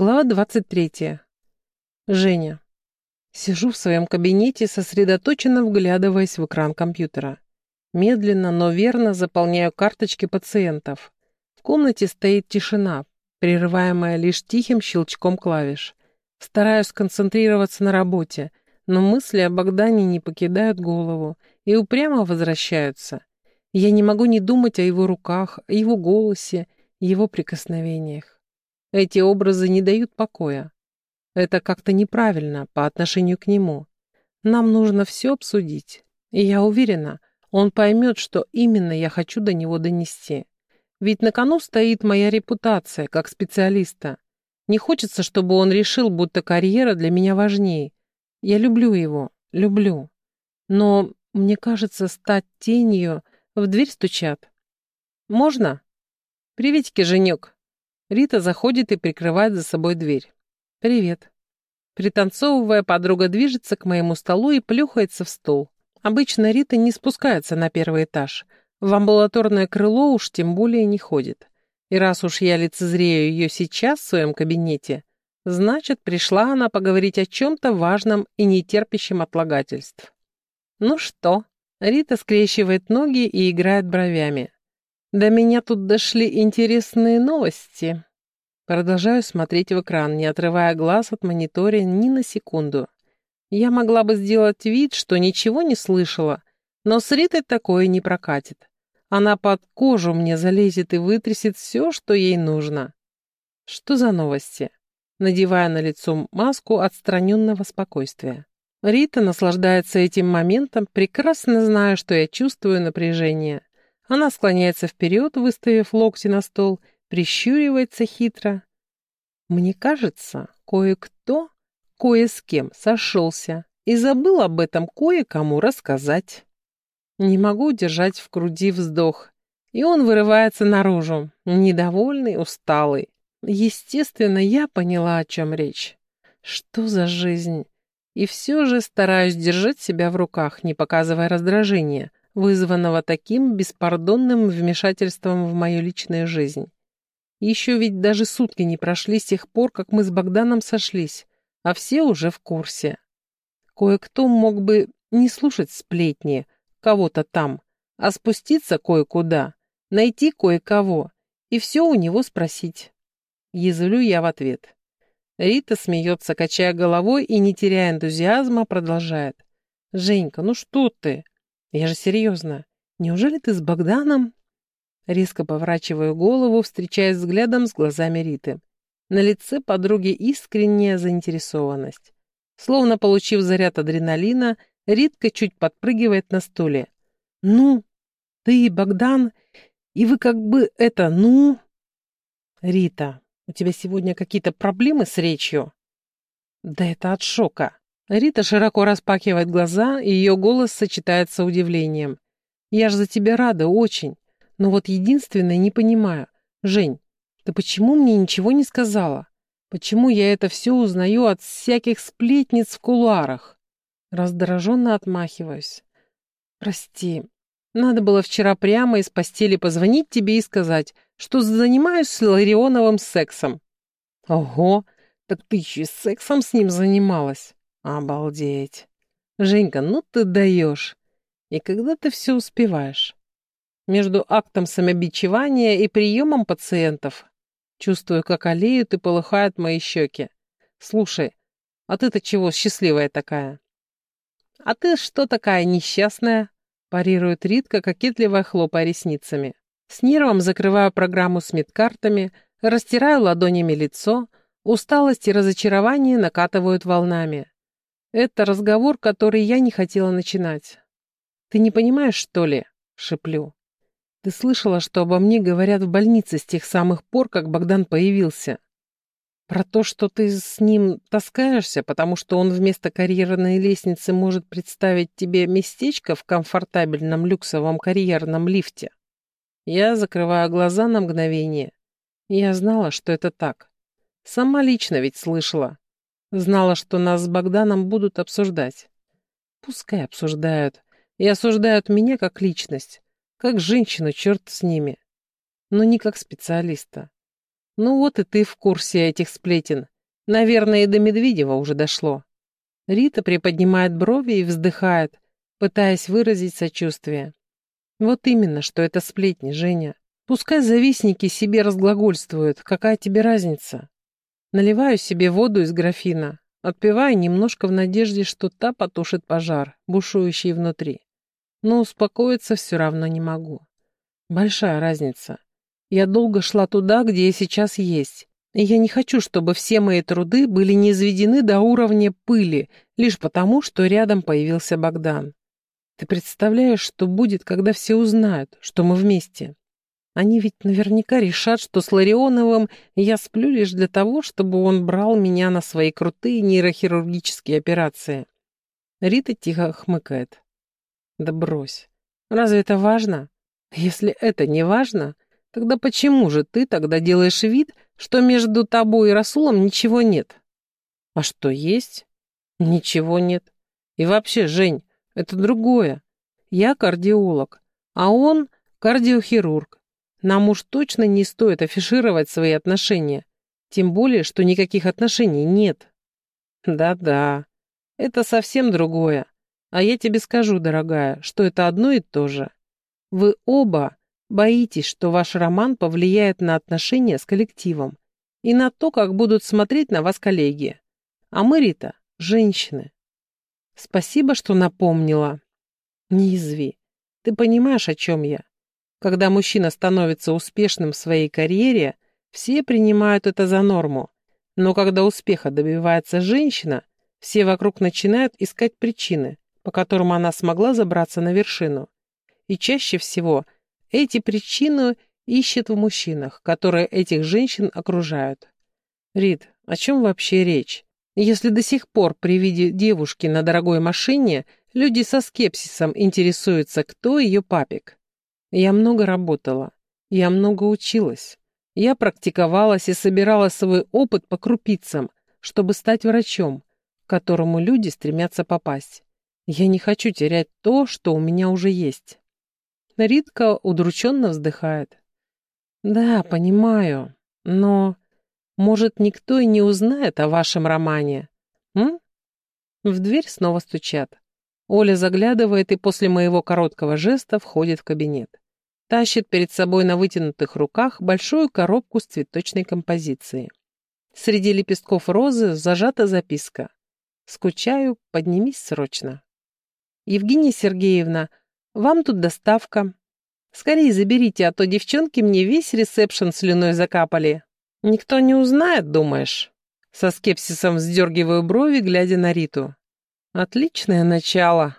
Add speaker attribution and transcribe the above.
Speaker 1: Глава 23. Женя. Сижу в своем кабинете, сосредоточенно вглядываясь в экран компьютера. Медленно, но верно заполняю карточки пациентов. В комнате стоит тишина, прерываемая лишь тихим щелчком клавиш. Стараюсь сконцентрироваться на работе, но мысли о Богдане не покидают голову и упрямо возвращаются. Я не могу не думать о его руках, о его голосе, его прикосновениях. Эти образы не дают покоя. Это как-то неправильно по отношению к нему. Нам нужно все обсудить. И я уверена, он поймет, что именно я хочу до него донести. Ведь на кону стоит моя репутация как специалиста. Не хочется, чтобы он решил, будто карьера для меня важнее. Я люблю его, люблю. Но, мне кажется, стать тенью... В дверь стучат. «Можно?» «Приветики, женек!» Рита заходит и прикрывает за собой дверь. «Привет». Пританцовывая, подруга движется к моему столу и плюхается в стол. Обычно Рита не спускается на первый этаж. В амбулаторное крыло уж тем более не ходит. И раз уж я лицезрею ее сейчас в своем кабинете, значит, пришла она поговорить о чем-то важном и нетерпящем отлагательств. «Ну что?» Рита скрещивает ноги и играет бровями. До меня тут дошли интересные новости. Продолжаю смотреть в экран, не отрывая глаз от монитора ни на секунду. Я могла бы сделать вид, что ничего не слышала, но с Ритой такое не прокатит. Она под кожу мне залезет и вытрясет все, что ей нужно. Что за новости? Надевая на лицо маску отстраненного спокойствия. Рита наслаждается этим моментом, прекрасно зная, что я чувствую напряжение. Она склоняется вперед, выставив локти на стол, прищуривается хитро. Мне кажется, кое-кто кое с кем сошелся и забыл об этом кое-кому рассказать. Не могу держать в груди вздох, и он вырывается наружу, недовольный, усталый. Естественно, я поняла, о чем речь. Что за жизнь? И все же стараюсь держать себя в руках, не показывая раздражения, вызванного таким беспардонным вмешательством в мою личную жизнь. Еще ведь даже сутки не прошли с тех пор, как мы с Богданом сошлись, а все уже в курсе. Кое-кто мог бы не слушать сплетни кого-то там, а спуститься кое-куда, найти кое-кого и все у него спросить. Язвлю я в ответ. Рита смеется, качая головой и, не теряя энтузиазма, продолжает. «Женька, ну что ты? Я же серьезно. Неужели ты с Богданом?» Резко поворачиваю голову, встречаясь взглядом с глазами Риты. На лице подруги искренняя заинтересованность. Словно получив заряд адреналина, Ритка чуть подпрыгивает на стуле. «Ну, ты и Богдан, и вы как бы это, ну...» «Рита, у тебя сегодня какие-то проблемы с речью?» «Да это от шока. Рита широко распахивает глаза, и ее голос сочетается удивлением. «Я ж за тебя рада, очень. Но вот единственное не понимаю. Жень, ты почему мне ничего не сказала? Почему я это все узнаю от всяких сплетниц в кулуарах?» Раздраженно отмахиваюсь. «Прости, надо было вчера прямо из постели позвонить тебе и сказать, что занимаюсь с Ларионовым сексом». «Ого, так ты еще сексом с ним занималась?» Обалдеть. Женька, ну ты даешь. И когда ты все успеваешь? Между актом самобичевания и приемом пациентов чувствую, как олеют и полыхают мои щеки. Слушай, а ты-то чего счастливая такая? А ты что такая несчастная? Парирует Ритка, кокетливо хлопая ресницами. С нервом закрываю программу с медкартами, растираю ладонями лицо, усталость и разочарование накатывают волнами. Это разговор, который я не хотела начинать. Ты не понимаешь, что ли? Шеплю. Ты слышала, что обо мне говорят в больнице с тех самых пор, как Богдан появился? Про то, что ты с ним таскаешься, потому что он вместо карьерной лестницы может представить тебе местечко в комфортабельном люксовом карьерном лифте. Я закрываю глаза на мгновение. Я знала, что это так. Сама лично ведь слышала. Знала, что нас с Богданом будут обсуждать. Пускай обсуждают. И осуждают меня как личность. Как женщину, черт с ними. Но не как специалиста. Ну вот и ты в курсе этих сплетен. Наверное, и до Медведева уже дошло. Рита приподнимает брови и вздыхает, пытаясь выразить сочувствие. Вот именно, что это сплетни, Женя. Пускай завистники себе разглагольствуют, какая тебе разница? Наливаю себе воду из графина, отпиваю немножко в надежде, что та потушит пожар, бушующий внутри. Но успокоиться все равно не могу. Большая разница. Я долго шла туда, где я сейчас есть, и я не хочу, чтобы все мои труды были низведены до уровня пыли, лишь потому, что рядом появился Богдан. Ты представляешь, что будет, когда все узнают, что мы вместе? Они ведь наверняка решат, что с Ларионовым я сплю лишь для того, чтобы он брал меня на свои крутые нейрохирургические операции. Рита тихо хмыкает. Да брось. Разве это важно? Если это не важно, тогда почему же ты тогда делаешь вид, что между тобой и Расулом ничего нет? А что есть? Ничего нет. И вообще, Жень, это другое. Я кардиолог, а он кардиохирург. Нам уж точно не стоит афишировать свои отношения, тем более, что никаких отношений нет. Да-да, это совсем другое. А я тебе скажу, дорогая, что это одно и то же. Вы оба боитесь, что ваш роман повлияет на отношения с коллективом и на то, как будут смотреть на вас коллеги. А мы, Рита, женщины. Спасибо, что напомнила. Не изви. Ты понимаешь, о чем я? Когда мужчина становится успешным в своей карьере, все принимают это за норму. Но когда успеха добивается женщина, все вокруг начинают искать причины, по которым она смогла забраться на вершину. И чаще всего эти причины ищет в мужчинах, которые этих женщин окружают. Рид, о чем вообще речь? Если до сих пор при виде девушки на дорогой машине люди со скепсисом интересуются, кто ее папик. Я много работала, я много училась. Я практиковалась и собирала свой опыт по крупицам, чтобы стать врачом, к которому люди стремятся попасть. Я не хочу терять то, что у меня уже есть. Ритка удрученно вздыхает. Да, понимаю, но, может, никто и не узнает о вашем романе, м? В дверь снова стучат. Оля заглядывает и после моего короткого жеста входит в кабинет. Тащит перед собой на вытянутых руках большую коробку с цветочной композицией. Среди лепестков розы зажата записка. «Скучаю, поднимись срочно». «Евгения Сергеевна, вам тут доставка. Скорее заберите, а то девчонки мне весь ресепшн слюной закапали. Никто не узнает, думаешь?» Со скепсисом вздергиваю брови, глядя на Риту. «Отличное начало»,